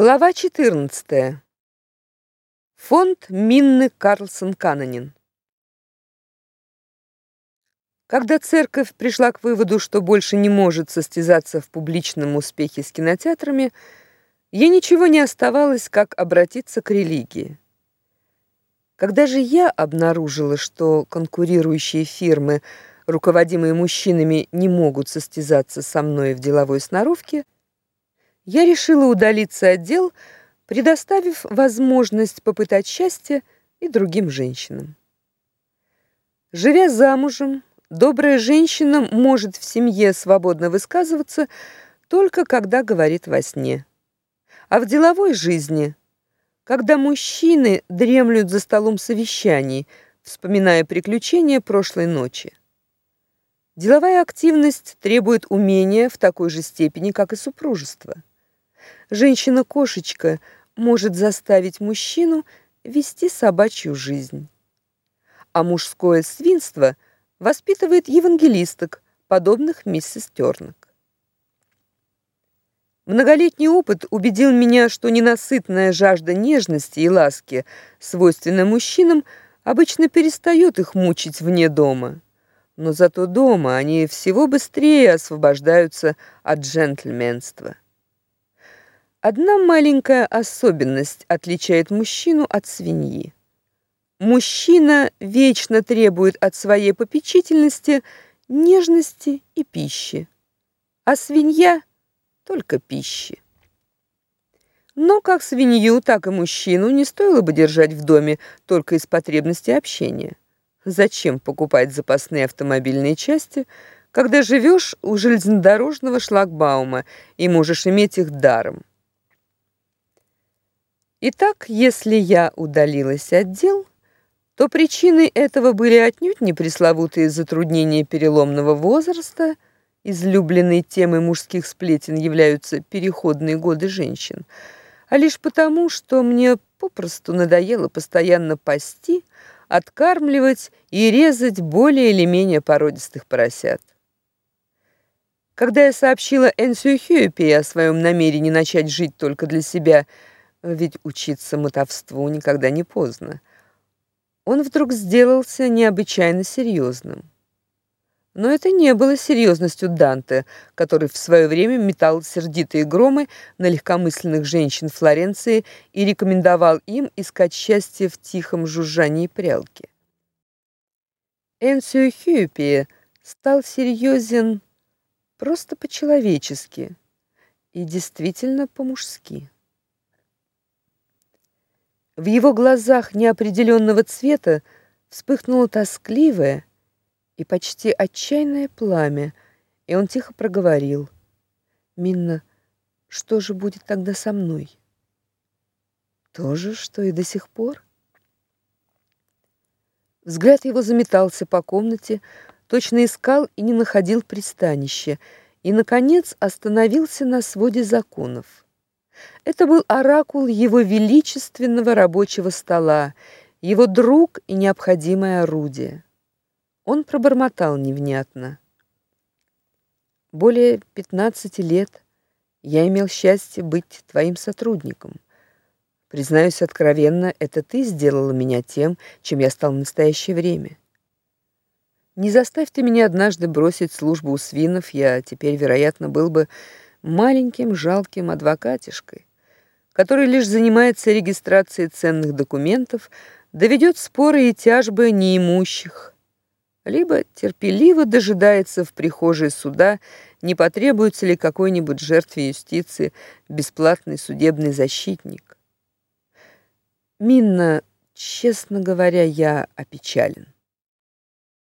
Глава 14. Фонд Минны Карлсон Канонин. Когда церковь пришла к выводу, что больше не может состязаться в публичном успехе с кинотеатрами, ей ничего не оставалось, как обратиться к религии. Когда же я обнаружила, что конкурирующие фирмы, руководимые мужчинами, не могут состязаться со мной в деловой сноровке, я решила удалиться от дел, предоставив возможность попытать счастье и другим женщинам. Живя замужем, добрая женщина может в семье свободно высказываться только когда говорит во сне. А в деловой жизни, когда мужчины дремлют за столом совещаний, вспоминая приключения прошлой ночи. Деловая активность требует умения в такой же степени, как и супружество. Женщина-кошечка может заставить мужчину вести собачью жизнь. А мужское свинство воспитывает евангелисток, подобных миссис Тёрнок. Многолетний опыт убедил меня, что ненасытная жажда нежности и ласки, свойственная мужчинам, обычно перестает их мучить вне дома. Но зато дома они всего быстрее освобождаются от джентльменства. Одна маленькая особенность отличает мужчину от свиньи. Мужчина вечно требует от своей попечительности нежности и пищи, а свинья только пищи. Но как свинью, так и мужчину не стоило бы держать в доме только из потребности общения. Зачем покупать запасные автомобильные части, когда живешь у железнодорожного шлагбаума и можешь иметь их даром? Итак, если я удалилась от дел, то причиной этого были отнюдь не пресловутые затруднения переломного возраста, излюбленной темой мужских сплетен являются переходные годы женщин, а лишь потому, что мне попросту надоело постоянно пасти, откармливать и резать более или менее породистых поросят. Когда я сообщила Энсю Хьюпи о своем намерении начать жить только для себя, ведь учиться мотовству никогда не поздно. Он вдруг сделался необычайно серьезным. Но это не было серьезностью Данте, который в свое время метал сердитые громы на легкомысленных женщин Флоренции и рекомендовал им искать счастье в тихом жужжании прялки. Энсио Хьюпи стал серьезен просто по-человечески и действительно по-мужски. В его глазах неопределенного цвета вспыхнуло тоскливое и почти отчаянное пламя, и он тихо проговорил: "Минна, что же будет тогда со мной?" "То же, что и до сих пор". Взгляд его заметался по комнате, точно искал и не находил пристанища, и наконец остановился на своде законов. Это был оракул его величественного рабочего стола, его друг и необходимое орудие. Он пробормотал невнятно: "Более пятнадцати лет я имел счастье быть твоим сотрудником. Признаюсь откровенно, это ты сделала меня тем, чем я стал в настоящее время. Не заставь ты меня однажды бросить службу у свинов, я теперь, вероятно, был бы маленьким жалким адвокатишкой, который лишь занимается регистрацией ценных документов, доведет споры и тяжбы неимущих, либо терпеливо дожидается в прихожей суда, не потребуется ли какой-нибудь жертве юстиции бесплатный судебный защитник. Минна, честно говоря, я опечален.